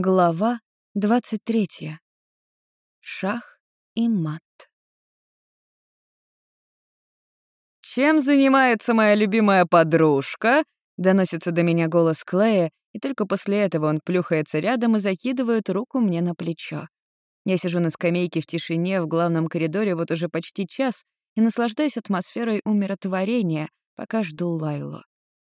Глава 23. Шах и мат. «Чем занимается моя любимая подружка?» — доносится до меня голос Клея, и только после этого он плюхается рядом и закидывает руку мне на плечо. Я сижу на скамейке в тишине в главном коридоре вот уже почти час и наслаждаюсь атмосферой умиротворения, пока жду Лайлу.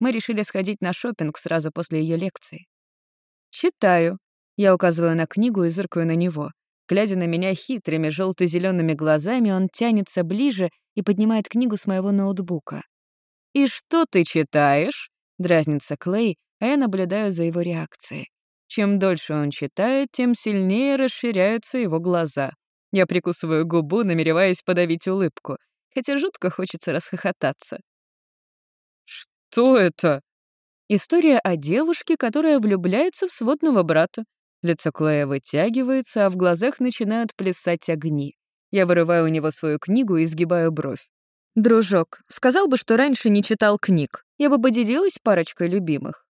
Мы решили сходить на шопинг сразу после ее лекции. «Читаю», я указываю на книгу и зыркаю на него. Глядя на меня хитрыми желто зелеными глазами, он тянется ближе и поднимает книгу с моего ноутбука. «И что ты читаешь?» — дразнится Клей, а я наблюдаю за его реакцией. Чем дольше он читает, тем сильнее расширяются его глаза. Я прикусываю губу, намереваясь подавить улыбку, хотя жутко хочется расхохотаться. «Что это?» История о девушке, которая влюбляется в сводного брата. Лицо Клея вытягивается, а в глазах начинают плясать огни. Я вырываю у него свою книгу и сгибаю бровь. «Дружок, сказал бы, что раньше не читал книг. Я бы поделилась парочкой любимых».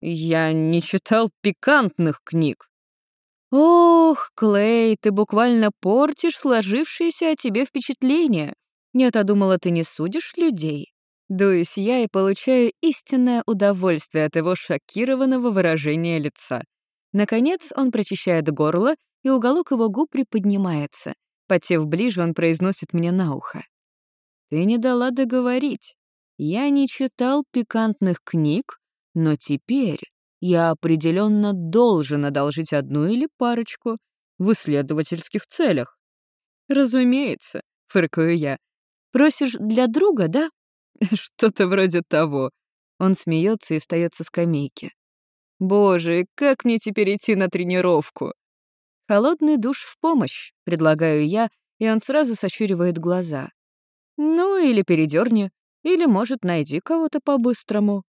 «Я не читал пикантных книг». «Ох, Клей, ты буквально портишь сложившееся о тебе впечатление. Я-то думала, ты не судишь людей». Дуюсь я и получаю истинное удовольствие от его шокированного выражения лица. Наконец он прочищает горло, и уголок его губ приподнимается. Потев ближе, он произносит мне на ухо. «Ты не дала договорить. Я не читал пикантных книг, но теперь я определенно должен одолжить одну или парочку в исследовательских целях». «Разумеется», — фыркаю я. «Просишь для друга, да?» «Что-то вроде того». Он смеется и встает со скамейки. Боже, как мне теперь идти на тренировку? Холодный душ в помощь, предлагаю я, и он сразу сощуривает глаза. Ну, или передерни, или, может, найди кого-то по-быстрому.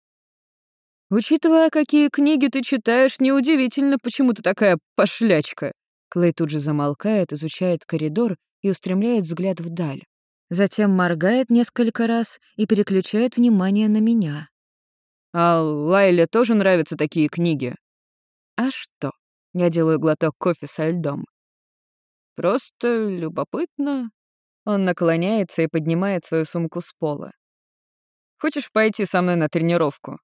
Учитывая, какие книги ты читаешь, неудивительно, почему ты такая пошлячка. Клей тут же замолкает, изучает коридор и устремляет взгляд вдаль. Затем моргает несколько раз и переключает внимание на меня. А Лайле тоже нравятся такие книги. А что? Я делаю глоток кофе со льдом. Просто любопытно. Он наклоняется и поднимает свою сумку с пола. Хочешь пойти со мной на тренировку?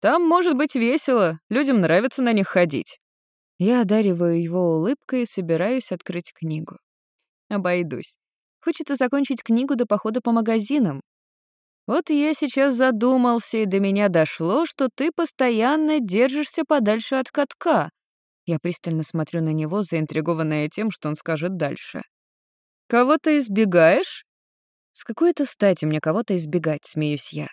Там может быть весело, людям нравится на них ходить. Я одариваю его улыбкой и собираюсь открыть книгу. Обойдусь. Хочется закончить книгу до похода по магазинам, вот я сейчас задумался, и до меня дошло, что ты постоянно держишься подальше от катка. Я пристально смотрю на него, заинтригованная тем, что он скажет дальше. «Кого ты избегаешь?» «С какой-то стати мне кого-то избегать», — смеюсь я.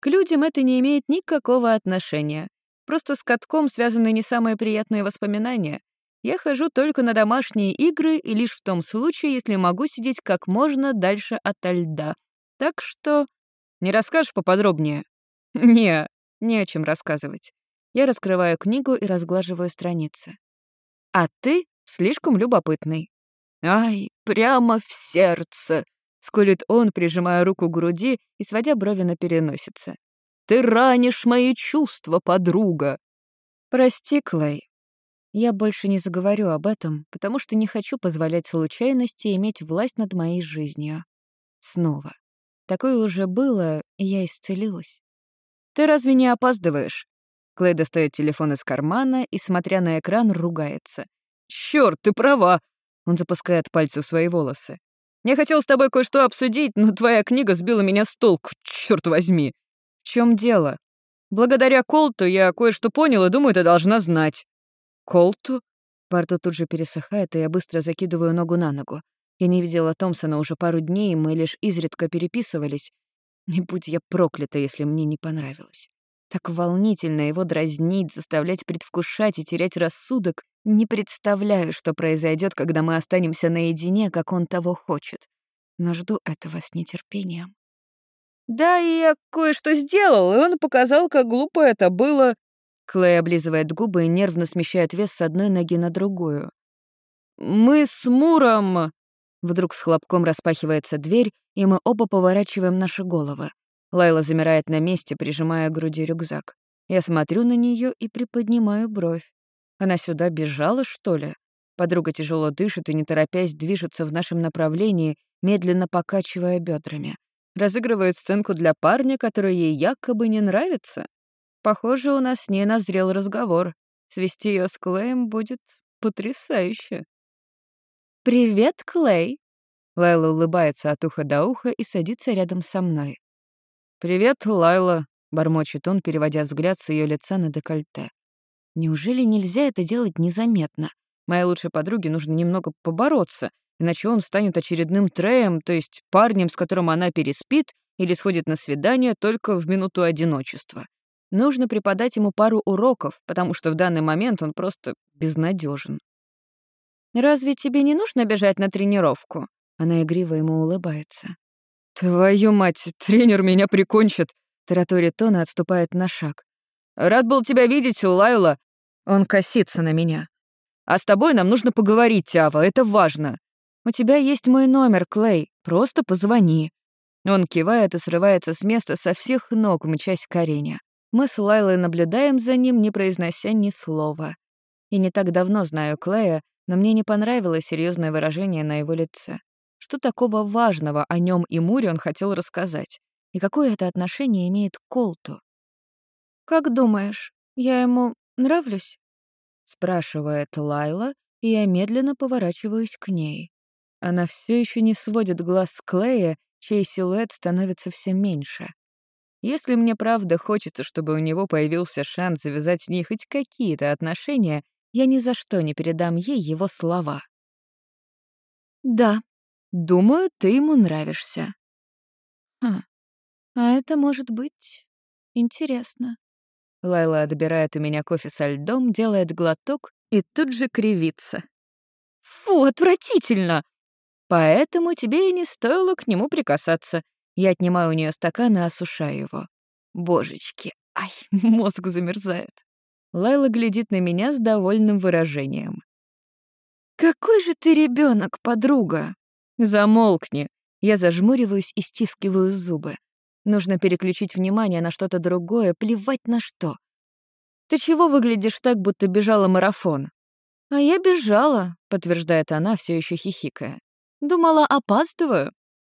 «К людям это не имеет никакого отношения. Просто с катком связаны не самые приятные воспоминания. Я хожу только на домашние игры и лишь в том случае, если могу сидеть как можно дальше от льда. Так что не расскажешь поподробнее?» «Не, не о чем рассказывать. Я раскрываю книгу и разглаживаю страницы. А ты слишком любопытный. «Ай, прямо в сердце!» — скулит он, прижимая руку к груди и сводя брови на переносице. «Ты ранишь мои чувства, подруга!» «Прости, Клей. Я больше не заговорю об этом, потому что не хочу позволять случайности иметь власть над моей жизнью. Снова. Такое уже было, и я исцелилась. «Ты разве не опаздываешь?» Клей достает телефон из кармана и, смотря на экран, ругается. «Чёрт, ты права!» Он запускает пальцы в свои волосы. «Я хотел с тобой кое-что обсудить, но твоя книга сбила меня с толку, чёрт возьми!» «В чём дело?» «Благодаря Колту я кое-что понял и думаю, ты должна знать». «Колту?» Во тут же пересыхает, и я быстро закидываю ногу на ногу. Я не видела Томпсона уже пару дней, мы лишь изредка переписывались. Не будь я проклята, если мне не понравилось. Так волнительно его дразнить, заставлять предвкушать и терять рассудок. Не представляю, что произойдет, когда мы останемся наедине, как он того хочет. Но жду этого с нетерпением. «Да, и я кое-что сделал, и он показал, как глупо это было». Клей облизывает губы и нервно смещает вес с одной ноги на другую. «Мы с Муром...» Вдруг с хлопком распахивается дверь, и мы оба поворачиваем наши головы. Лайла замирает на месте, прижимая к груди рюкзак. Я смотрю на нее и приподнимаю бровь. Она сюда бежала, что ли? Подруга тяжело дышит и, не торопясь, движется в нашем направлении, медленно покачивая бедрами. Разыгрывает сценку для парня, который ей якобы не нравится. Похоже, у нас с ней назрел разговор. Свести ее с Клеем будет потрясающе. «Привет, Клей!» Лайла улыбается от уха до уха и садится рядом со мной. «Привет, Лайла», — бормочет он, переводя взгляд с ее лица на декольте. «Неужели нельзя это делать незаметно? Моей лучшей подруге нужно немного побороться, иначе он станет очередным треем, то есть парнем, с которым она переспит или сходит на свидание только в минуту одиночества. Нужно преподать ему пару уроков, потому что в данный момент он просто безнадежен. «Разве тебе не нужно бежать на тренировку?» Она игриво ему улыбается. «Твою мать, тренер меня прикончит!» Тараторит он отступает на шаг. «Рад был тебя видеть, Лайла!» Он косится на меня. «А с тобой нам нужно поговорить, Ава, это важно!» «У тебя есть мой номер, Клей, просто позвони». Он кивает и срывается с места со всех ног, мчась к арене. Мы с Лайлой наблюдаем за ним, не произнося ни слова. И не так давно знаю Клея, но мне не понравилось серьезное выражение на его лице. Что такого важного о нем и Муре он хотел рассказать? И какое это отношение имеет к Колту? «Как думаешь, я ему нравлюсь?» — спрашивает Лайла, и я медленно поворачиваюсь к ней. Она все еще не сводит глаз с Клея, чей силуэт становится все меньше. Если мне правда хочется, чтобы у него появился шанс завязать с ней хоть какие-то отношения, я ни за что не передам ей его слова. «Да, думаю, ты ему нравишься». «Хм, а это может быть интересно». Лайла отбирает у меня кофе со льдом, делает глоток и тут же кривится. «Фу, отвратительно!» «Поэтому тебе и не стоило к нему прикасаться. Я отнимаю у нее стакан и осушаю его. Божечки, ай, мозг замерзает. Лайла глядит на меня с довольным выражением. «Какой же ты ребенок, подруга!» «Замолкни!» Я зажмуриваюсь и стискиваю зубы. Нужно переключить внимание на что-то другое, плевать на что. «Ты чего выглядишь так, будто бежала марафон?» «А я бежала», — подтверждает она, все еще хихикая. «Думала, опаздываю?»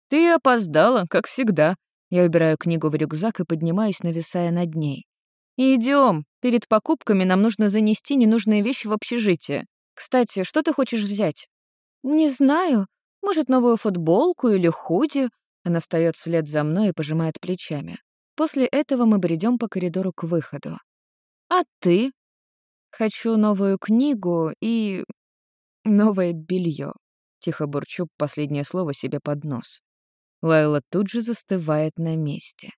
«Ты опоздала, как всегда». Я убираю книгу в рюкзак и поднимаюсь, нависая над ней. Идем. Перед покупками нам нужно занести ненужные вещи в общежитие. Кстати, что ты хочешь взять?» «Не знаю. Может, новую футболку или худи?» Она встает вслед за мной и пожимает плечами. После этого мы бредем по коридору к выходу. «А ты?» «Хочу новую книгу и... новое белье. Тихо бурчу последнее слово себе под нос. Лайла тут же застывает на месте.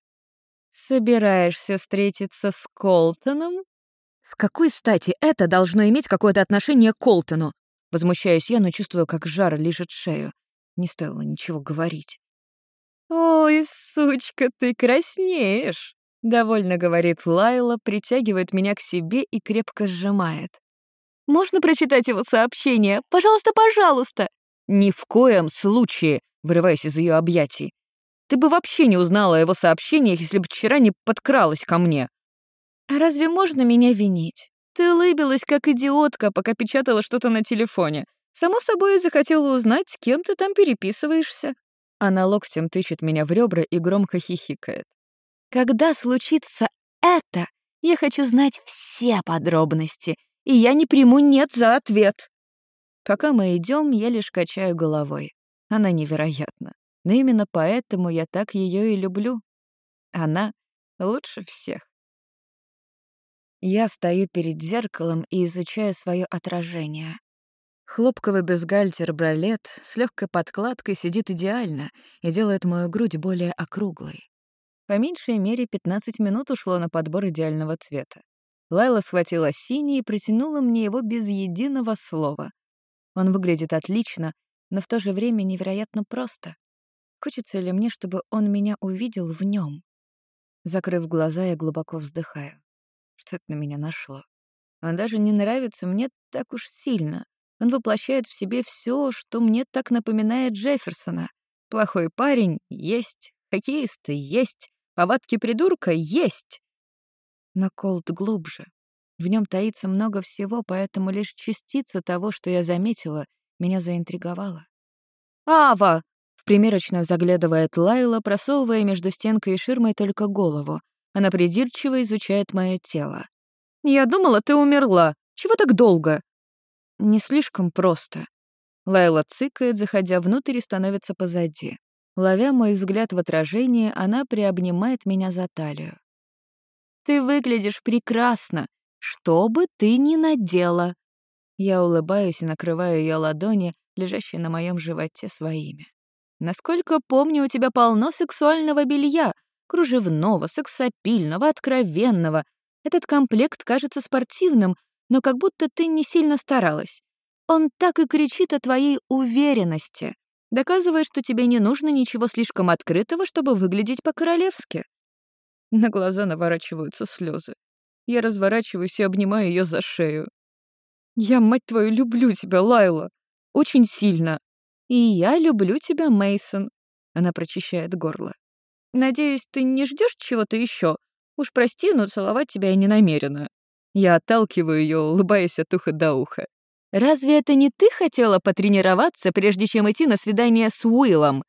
«Собираешься встретиться с Колтоном?» «С какой стати это должно иметь какое-то отношение к Колтону?» Возмущаюсь я, но чувствую, как жар лижет шею. Не стоило ничего говорить. «Ой, сучка, ты краснеешь!» — довольно говорит Лайла, притягивает меня к себе и крепко сжимает. «Можно прочитать его сообщение? Пожалуйста, пожалуйста!» «Ни в коем случае!» вырываясь из ее объятий. «Ты бы вообще не узнала о его сообщениях, если бы вчера не подкралась ко мне». «А разве можно меня винить? Ты улыбилась, как идиотка, пока печатала что-то на телефоне. Само собой, захотела узнать, с кем ты там переписываешься». Она локтем тычет меня в ребра и громко хихикает. «Когда случится это, я хочу знать все подробности, и я не приму «нет» за ответ». Пока мы идем, я лишь качаю головой. Она невероятна. Но именно поэтому я так ее и люблю. Она лучше всех. Я стою перед зеркалом и изучаю свое отражение. Хлопковый бюстгальтер-бралет с легкой подкладкой сидит идеально и делает мою грудь более округлой. По меньшей мере 15 минут ушло на подбор идеального цвета. Лайла схватила синий и протянула мне его без единого слова. Он выглядит отлично, но в то же время невероятно просто. Хочется ли мне, чтобы он меня увидел в нем? Закрыв глаза, я глубоко вздыхаю. Что это на меня нашло? Он даже не нравится мне так уж сильно. Он воплощает в себе все, что мне так напоминает Джефферсона. Плохой парень — есть, хоккеист — есть, повадки придурка — есть. Но Колт глубже. В нем таится много всего, поэтому лишь частица того, что я заметила, меня заинтриговала. «Ава!» — в примерочную заглядывает Лайла, просовывая между стенкой и ширмой только голову. Она придирчиво изучает мое тело. «Я думала, ты умерла. Чего так долго?» «Не слишком просто». Лайла цыкает, заходя внутрь и становится позади. Ловя мой взгляд в отражении, она приобнимает меня за талию. «Ты выглядишь прекрасно, что бы ты ни надела!» Я улыбаюсь и накрываю ее ладони, лежащие на моем животе, своими. «Насколько помню, у тебя полно сексуального белья, кружевного, сексапильного, откровенного. Этот комплект кажется спортивным, но как будто ты не сильно старалась. Он так и кричит о твоей уверенности, доказывая, что тебе не нужно ничего слишком открытого, чтобы выглядеть по-королевски». На глаза наворачиваются слезы. Я разворачиваюсь и обнимаю ее за шею. «Я, мать твою, люблю тебя, Лайла! Очень сильно!» «И я люблю тебя, Мейсон. Она прочищает горло. «Надеюсь, ты не ждешь чего-то еще? Уж прости, но целовать тебя я не намерена». Я отталкиваю ее, улыбаясь от уха до уха. «Разве это не ты хотела потренироваться, прежде чем идти на свидание с Уиллом?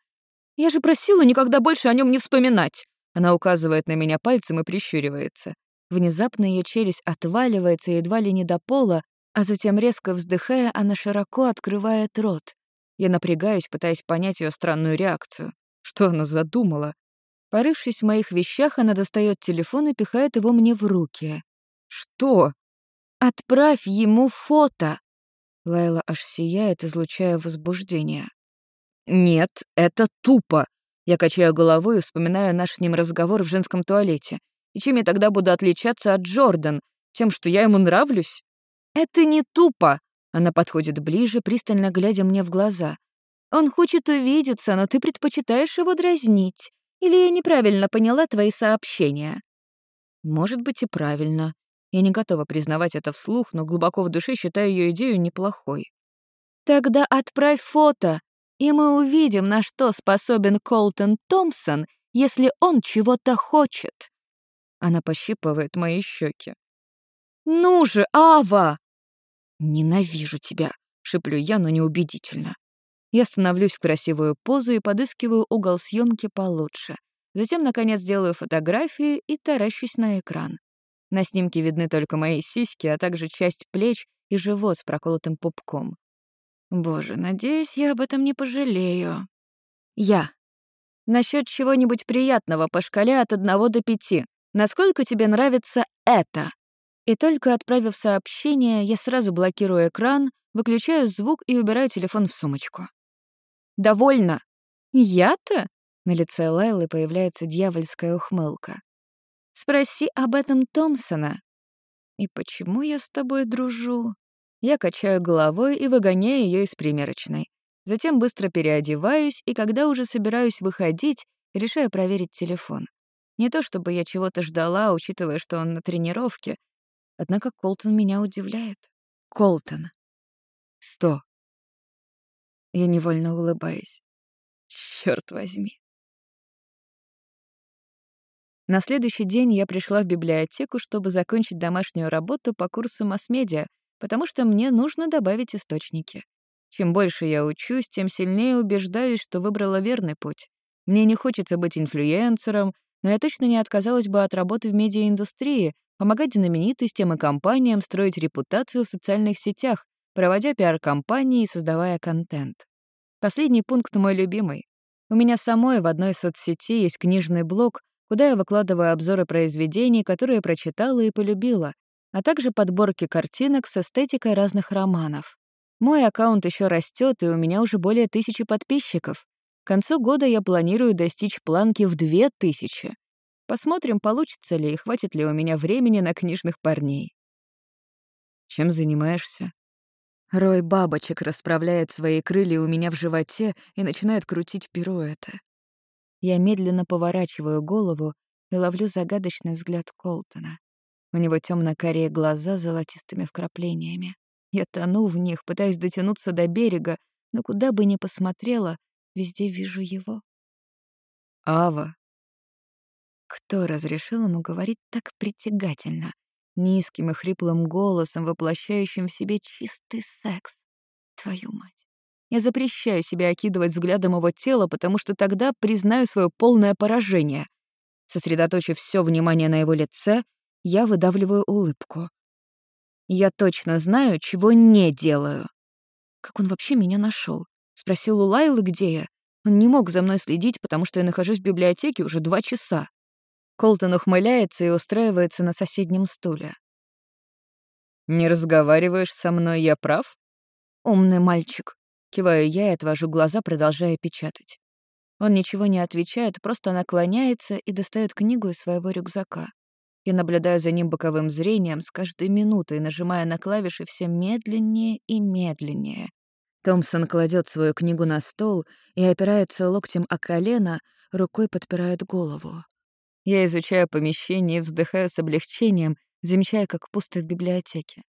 Я же просила никогда больше о нем не вспоминать!» Она указывает на меня пальцем и прищуривается. Внезапно ее челюсть отваливается едва ли не до пола, а затем, резко вздыхая, она широко открывает рот. Я напрягаюсь, пытаясь понять ее странную реакцию. Что она задумала? Порывшись в моих вещах, она достает телефон и пихает его мне в руки. «Что?» «Отправь ему фото!» Лайла аж сияет, излучая возбуждение. «Нет, это тупо!» Я качаю головой и вспоминаю наш с ним разговор в женском туалете. И чем я тогда буду отличаться от Джордан? Тем, что я ему нравлюсь? Это не тупо. Она подходит ближе, пристально глядя мне в глаза. Он хочет увидеться, но ты предпочитаешь его дразнить. Или я неправильно поняла твои сообщения? Может быть и правильно. Я не готова признавать это вслух, но глубоко в душе считаю ее идею неплохой. Тогда отправь фото, и мы увидим, на что способен Колтон Томпсон, если он чего-то хочет. Она пощипывает мои щеки. «Ну же, Ава!» «Ненавижу тебя!» — шеплю я, но неубедительно. Я становлюсь в красивую позу и подыскиваю угол съемки получше. Затем, наконец, делаю фотографии и таращусь на экран. На снимке видны только мои сиськи, а также часть плеч и живот с проколотым пупком. Боже, надеюсь, я об этом не пожалею. Я. Насчет чего-нибудь приятного по шкале от одного до пяти. Насколько тебе нравится это?» И только отправив сообщение, я сразу блокирую экран, выключаю звук и убираю телефон в сумочку. «Довольно!» «Я-то?» На лице Лайлы появляется дьявольская ухмылка. «Спроси об этом Томпсона». «И почему я с тобой дружу?» Я качаю головой и выгоняю ее из примерочной. Затем быстро переодеваюсь, и когда уже собираюсь выходить, решаю проверить телефон. Не то чтобы я чего-то ждала, учитывая, что он на тренировке. Однако Колтон меня удивляет. Колтон. Сто. Я невольно улыбаюсь. Черт возьми. На следующий день я пришла в библиотеку, чтобы закончить домашнюю работу по курсу масс-медиа, потому что мне нужно добавить источники. Чем больше я учусь, тем сильнее убеждаюсь, что выбрала верный путь. Мне не хочется быть инфлюенсером, но я точно не отказалась бы от работы в медиаиндустрии, помогать знаменитостям и компаниям строить репутацию в социальных сетях, проводя пиар-компании и создавая контент. Последний пункт мой любимый. У меня самой в одной соцсети есть книжный блог, куда я выкладываю обзоры произведений, которые прочитала и полюбила, а также подборки картинок с эстетикой разных романов. Мой аккаунт еще растет, и у меня уже более тысячи подписчиков. К концу года я планирую достичь планки в две тысячи. Посмотрим, получится ли и хватит ли у меня времени на книжных парней. Чем занимаешься? Рой бабочек расправляет свои крылья у меня в животе и начинает крутить пируэты. Я медленно поворачиваю голову и ловлю загадочный взгляд Колтона. У него темно-карие глаза с золотистыми вкраплениями. Я тону в них, пытаюсь дотянуться до берега, но куда бы ни посмотрела, Везде вижу его. Ава. Кто разрешил ему говорить так притягательно? низким и хриплым голосом, воплощающим в себе чистый секс. Твою мать. Я запрещаю себе окидывать взглядом его тело, потому что тогда признаю свое полное поражение. Сосредоточив все внимание на его лице, я выдавливаю улыбку. Я точно знаю, чего не делаю. Как он вообще меня нашел? Спросил у Лайлы, где я. Он не мог за мной следить, потому что я нахожусь в библиотеке уже два часа. Колтон ухмыляется и устраивается на соседнем стуле. «Не разговариваешь со мной, я прав?» «Умный мальчик», — киваю я и отвожу глаза, продолжая печатать. Он ничего не отвечает, просто наклоняется и достает книгу из своего рюкзака. Я наблюдаю за ним боковым зрением с каждой минутой, нажимая на клавиши все медленнее и медленнее. Томпсон кладет свою книгу на стол и опирается локтем о колено, рукой подпирает голову. Я изучаю помещение и вздыхаю с облегчением, замечая, как пусто в библиотеке.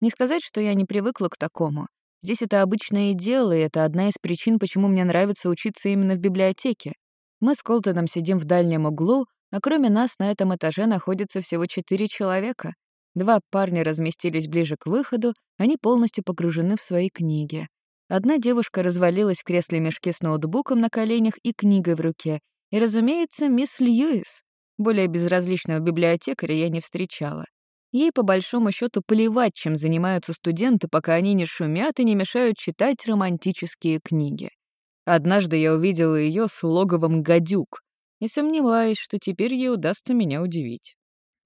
Не сказать, что я не привыкла к такому. Здесь это обычное дело, и это одна из причин, почему мне нравится учиться именно в библиотеке. Мы с Колтоном сидим в дальнем углу, а кроме нас на этом этаже находится всего четыре человека. Два парня разместились ближе к выходу, они полностью погружены в свои книги. Одна девушка развалилась в кресле мешке с ноутбуком на коленях и книгой в руке. И, разумеется, мисс Льюис. Более безразличного библиотекаря я не встречала. Ей, по большому счету, плевать, чем занимаются студенты, пока они не шумят и не мешают читать романтические книги. Однажды я увидела ее с логовом гадюк, и сомневаюсь, что теперь ей удастся меня удивить.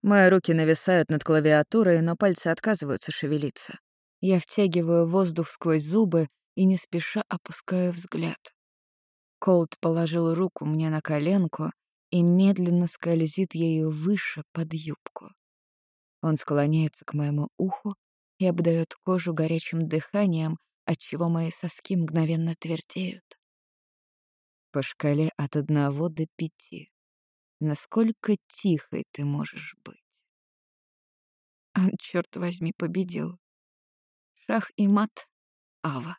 Мои руки нависают над клавиатурой, но пальцы отказываются шевелиться. Я втягиваю воздух сквозь зубы и не спеша опускаю взгляд. Колт положил руку мне на коленку и медленно скользит ею выше под юбку. Он склоняется к моему уху и обдает кожу горячим дыханием, отчего мои соски мгновенно твердеют по шкале от одного до пяти. Насколько тихой ты можешь быть? Он, черт возьми, победил. Шах и мат, Ава.